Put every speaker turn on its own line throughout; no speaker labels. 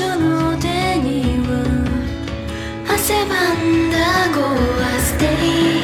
女の手には汗ばんだゴアステイ。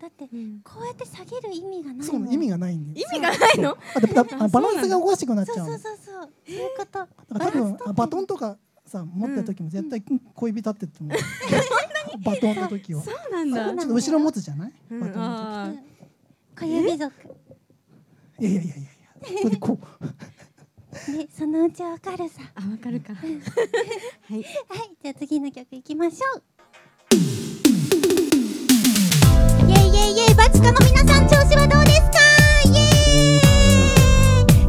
だ
って、
こ
うやって
下げる意味がない
そ意味がないんで
意味がないの？
あでバランスがおかしくなっちゃう
そうそうそうそう。いう
方多分バトンとかさ持った時も絶対恋人ってっても、バトンの時は。
そうなんだ。
ちょ
っと後ろ持つじゃない、バトンの
時。
小指族。
いやいやいやいやこれこう。
ね、そのうちわかるさ。
あ、わかるか。はい、
はい、じゃあ次の曲いきましょう。イエイエバチカの皆さん調子はどうですか？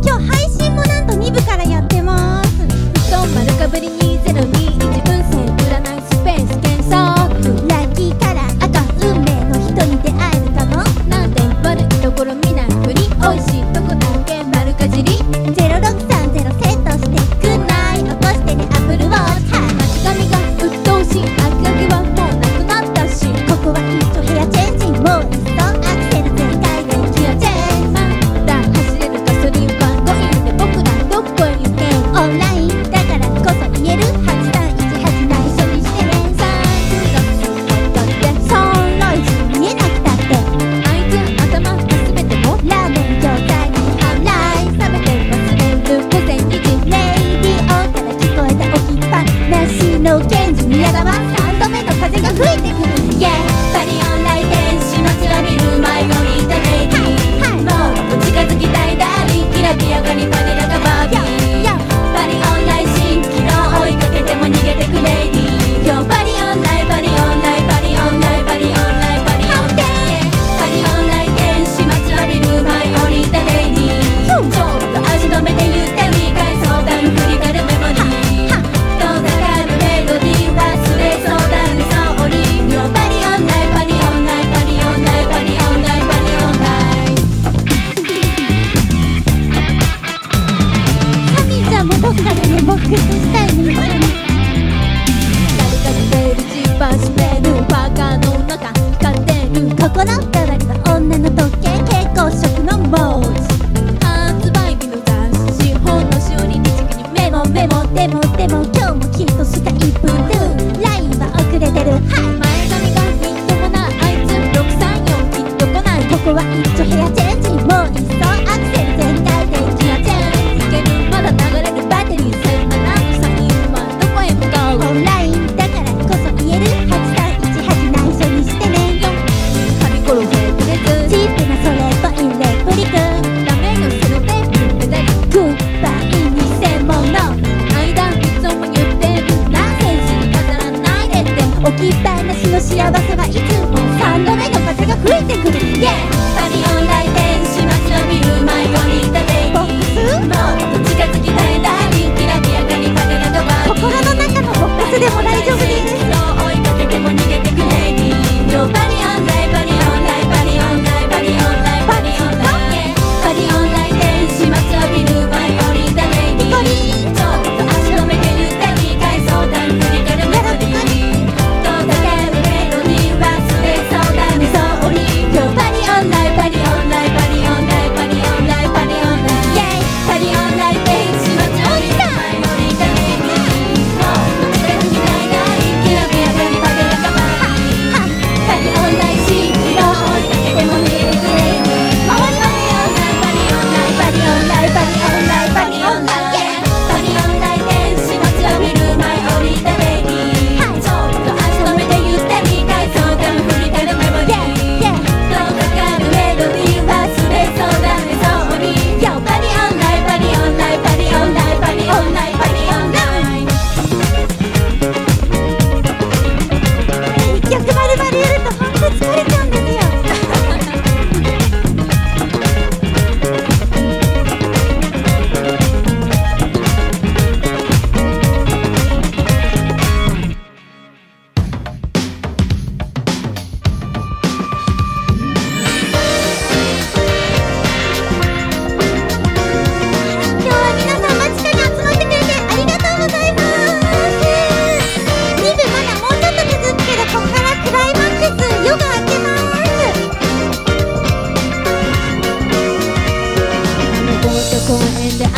今日配信も部からやってます。
布団丸かぶり分線占いスペース検
ラッキーカラー運命の人に出会えるかも。
悪いところ見なしい。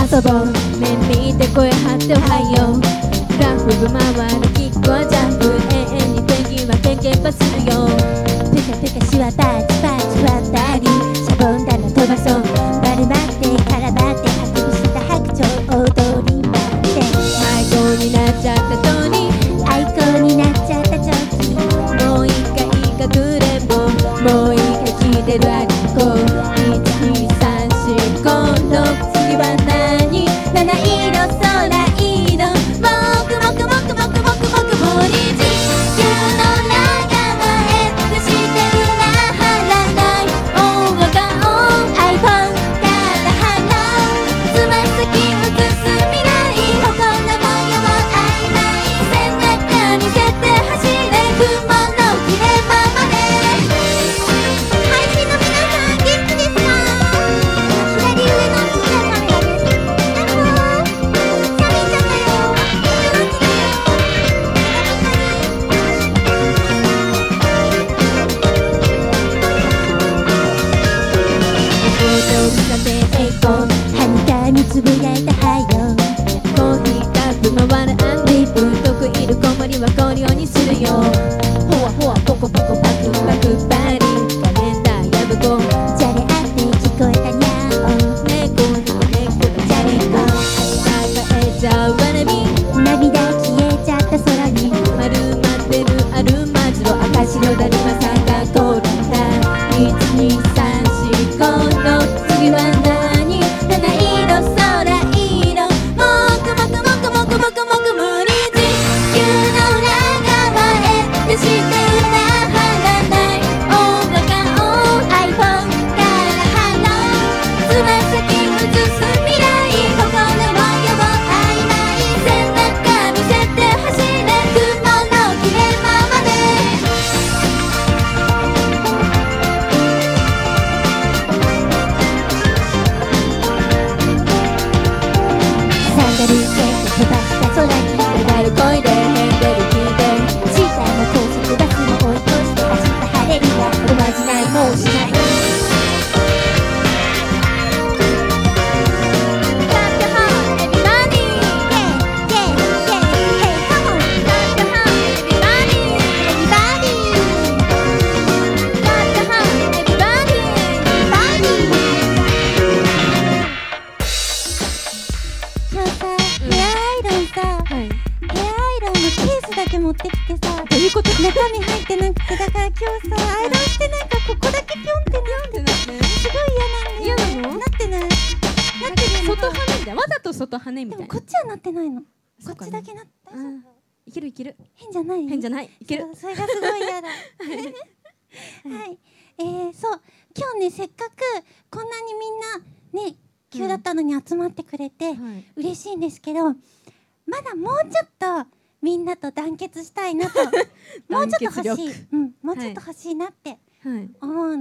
遊ぼう。ね見て声張っておはよう。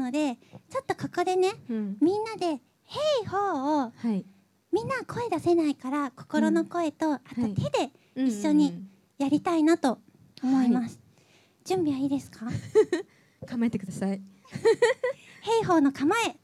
のでちょっとここでね、
うん、
みんなで「ヘイホー」を、みんな声出せないから心の声と、あと手で一緒にやりたいなと思います、準備はいいですか？
構えてください「
ヘイホー」の構え。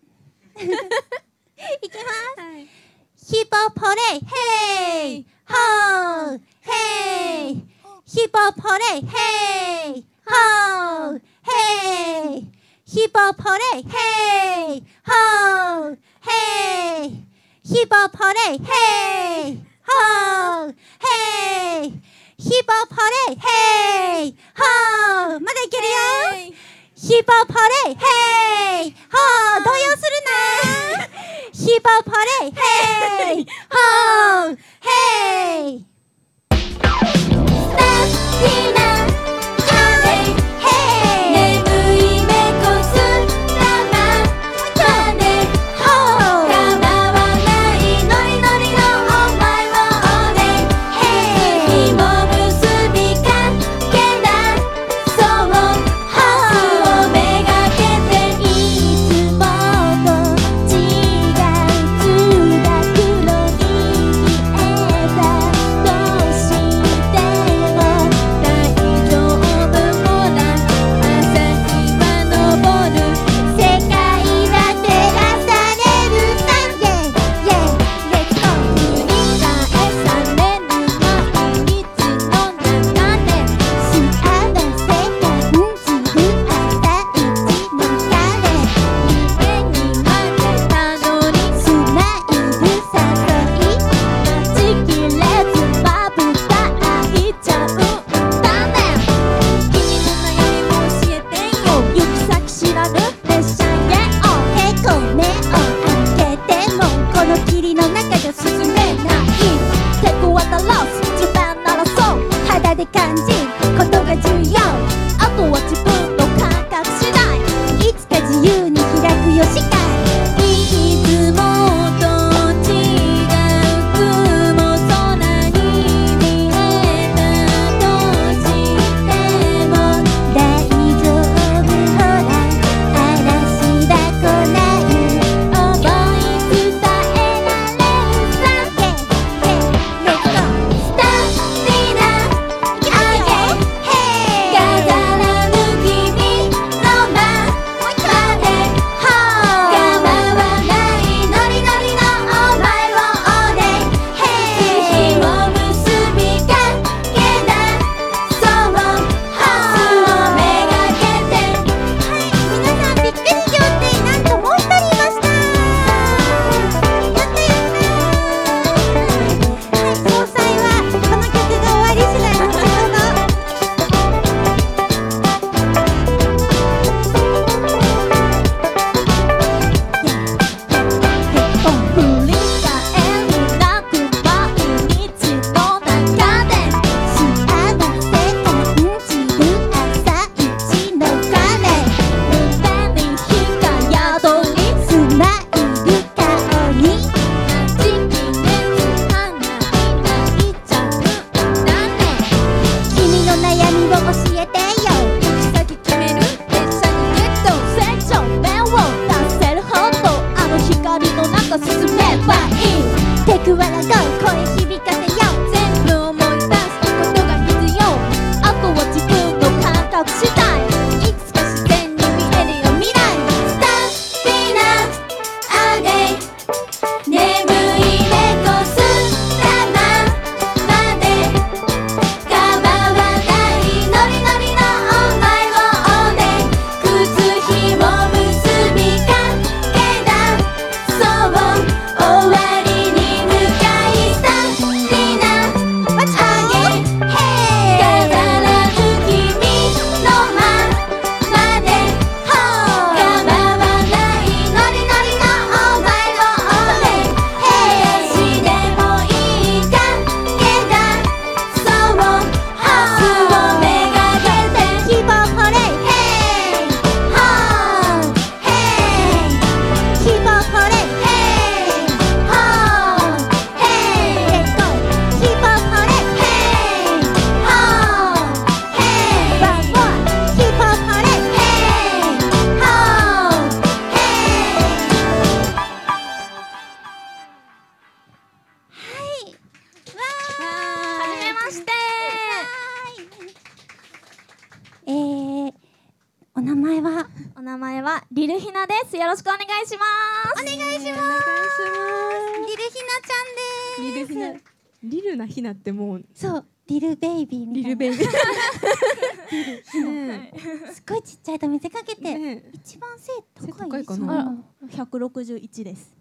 1です。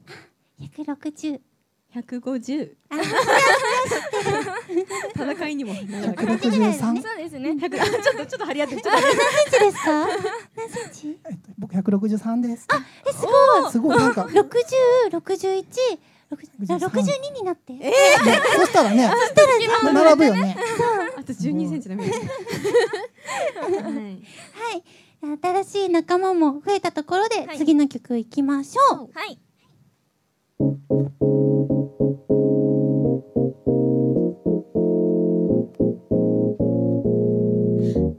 160。
150。戦いにも。
163?
そうですね。
ちょっとちょっと張り合って。
何センチですか？何センチ？
えっと、僕163です。
あ、えすごい。
すごいなんか。
60、61。六十二になって。え
えそしたらね。そしたら並ぶよね。
あと十二センチだめ。はい。
新しい仲間も増えたところで、次の曲いきましょう。
はい。
はい、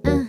あ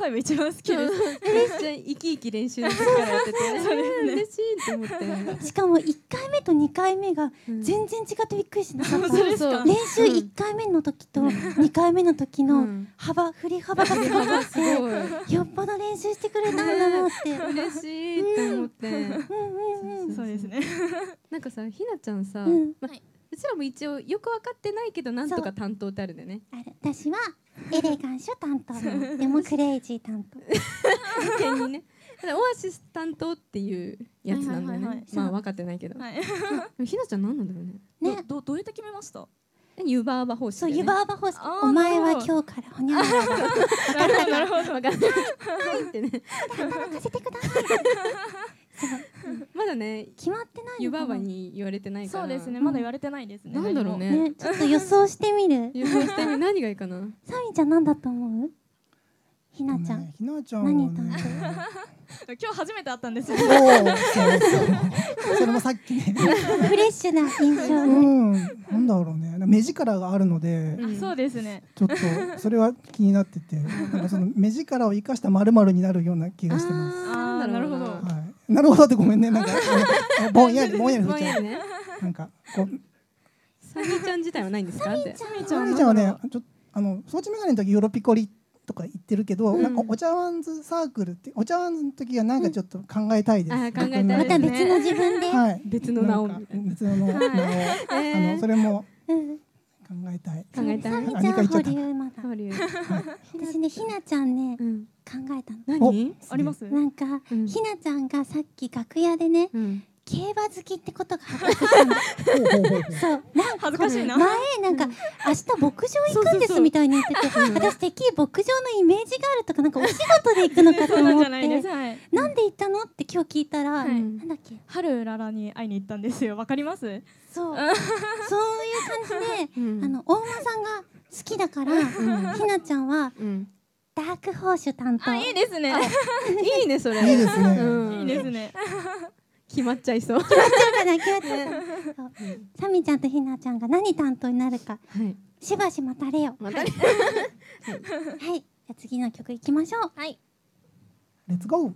ファイブ一
番好き
です。
めっちゃ生き生き練習しやってて、嬉しいと思って。
しかも一回目と二回目が全然違ってびっくりしなかった。
ちゃんさ、
うん、
まはいうちらも一応よく分かってないけどなんとか担当ってあるんだよね。
ある私はエレガンショ担当の。でもクレイジー担当。
にね。ただオアシス担当っていうやつなんだよね、
はいはいはい。はい、
まあ分かってないけど、
はい、
ひなちゃん何なんだろうね。
ね。
どどうやって決めました？
ユ
バーバ方式、ね、
そうユバーバ方式お前は今日からほにゃらら
分かったから
分かったはいってね。
任せてください。
まだね
決まってない
湯
のかな？
婆婆に言われてないから。
そうですねまだ言われてないですね
なん。だろうね。
ね。ちょっと予想してみる。
予想してみ何がいいかな？
サミちゃん何だと思う？ひなちゃん、
ねひなちゃん
何担
今日初めて会ったんですよ。
そうそれもさっきね。
フレッシュな印象
う
で、
ん。なんだろうね。目力があるので
うん。
あそうですね。
ちょっとそれは気になってて。なんかその目力を生かしたまるになるような気がしてます。
あーなるほど。
はい、なるほどってごめんねなんか。ぼんやりぼんやり振っちゃう。
ね。
なんかこう。
サミちゃん自体はないんですか？って。
サミちゃんはねちょあの装置メガネの時ヨーロピコリとか言ってるけど、
うん
なん。かお茶碗ズサークルってお茶碗ズの時はなんかちょっと考えたいです。
あー考えたい
逆に
また別の自分で、
はい。
別の名を。
別の名を、あのそれも
うん、
考えたい。
考えたい。
サミちゃんは保留まだ。
そうい。う
私ねひなちゃんね
うん。
考えたの。
何？
あります？
なんか、
うん。
ひなちゃんがさっき楽屋でね
うん。
競馬好きってことが発覚したの。そう。なん
恥ずかしいな。
前なんか明日牧場行くんですみたいに言ってて私てっきり牧場のイメージがあるとかなんかお仕事で行くのかと思って。
はい
なんで行ったのって今日聞いたら、
はい。
なんだっけ？
春ララに会いに行ったんですよ。わかります？
そう。そういう感じで、
うん。
あの大間さんが好きだから、ひなちゃんは
うん
ダークホーシュ担当。
あいいですね。
いいねそれ。
いいですね。
うん。
いいですね。
決まっちゃいそう。
決まっちゃうかな決まっちゃう。かなサミちゃんとひなちゃんが何担当になるか。
はい。
しばし待たれよ。
またね
はい。じゃあ次の曲いきましょう。はい。
レッツゴー。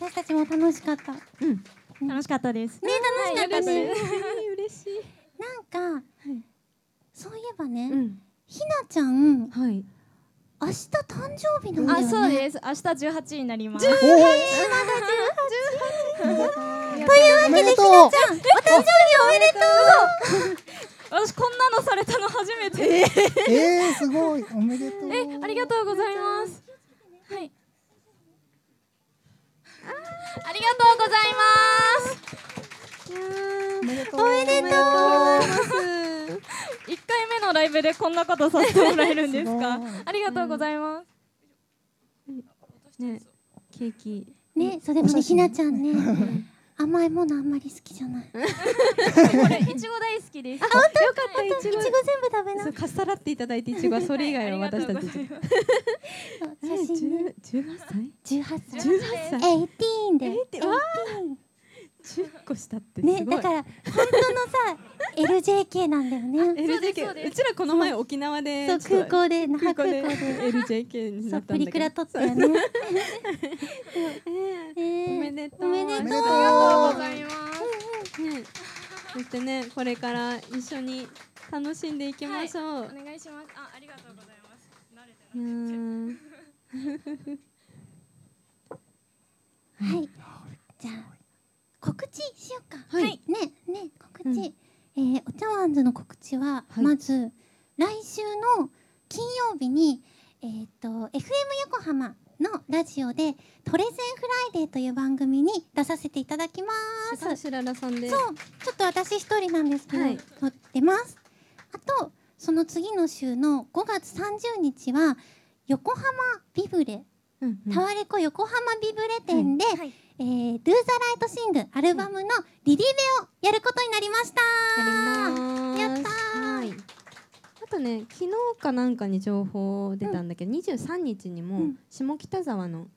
私たちも楽しかった。ね
うん。
楽しかったです。
楽しかったね、
嬉しい。
なんか、そういえばね、
うん。
ひなちゃん
はい。
明日誕生日なんだよ
あ
ね
そうです。明日18になります。
おお
というわけでひなちゃんお誕生日おめでとう。
私こんなのされたの初めて。
えー、すごい。おめでとう。
えありがとうございます。はいありがとうございます。
おめでとう
一回目のライブでこんなことさせてもらえるんですか？ありがとうございます。
ねケーキ
ねそれもねひなちゃんね甘いものあんまり好きじゃない。
これいちご大好きです。
よかったい
いちご全部食べな。
かっさらっていただいていちごはそれ以外は私たち
ありがとうございます。
写真ね。
十八歳
？18歳。
十八歳
18で
18わ十個下ってすごい。
ねだから本当のさ LJK なんだよね。
LJK うちらこの前沖縄で
そう空港で那覇
空港
で。
で LJK になったんだけど。
プリクラ撮ったよね。
え
えー
おめでとう
おめでとう。
おめでとう。
ありがとうございます。
ねそしてねこれから一緒に楽しんでいきましょう、
お願いします。あありがとうございます。慣れて
うーん。
はい。じゃあ告知しようか。
はい。
ねね告知、
うん。
えーお茶碗ズの告知は、
はい。
まず来週の金曜日にえーっと FM 横浜のラジオで「トレゼンフライデー」という番組に出させていただきます。
しららさんで
そう。ちょっと私一人なんですけど、
はい。
撮ってます。あとその次の週の5月30日は横浜ビブレ、
うんうん。
タワレコ横浜ビブレ店で、
はい。
えー、Do the Right Sing アルバムのリリベをやることになりました。
や
ったー。
はい。あとね昨日かなんかに情報出たんだけど、23日にも
うん。
下北沢の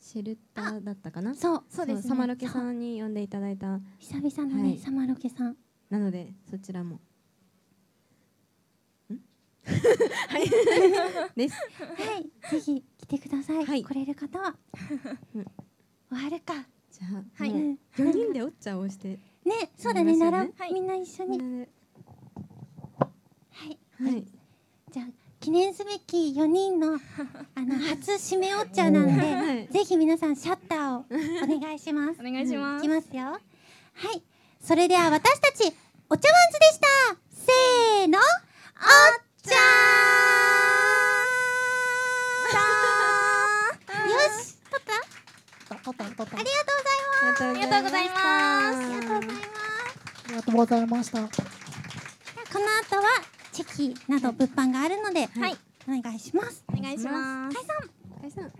シェルターだったかな？
そう
そうですね。
サマロケさんに呼んでいただいた。
久々のね、
はい。
サマロケさん。
なのでそちらもん です。
はいぜひ来てください、
はい。
来れる方は、
うん。
終わるか。
じゃあ、
はい。
もう4人でおっちゃんをして。
ねそうだね。なら、
はい。
みんな一緒に、はい。
はい。
じゃあ記念すべき4人の あの初締めおっちゃんなんで、
はい。
ぜひ皆さんシャッターをお願いします。
お願いしま
い
す
きますよ。はい。それでは私たちお茶碗ズでした。せーの、おっちゃーん。よし、撮った？
撮った撮った
ありがとうございます。
ありがとうございます
ありがとうございます。
ありがとうございました
この後はチェキなど物販があるので、はい、お願いします。
お願願いします
解散解散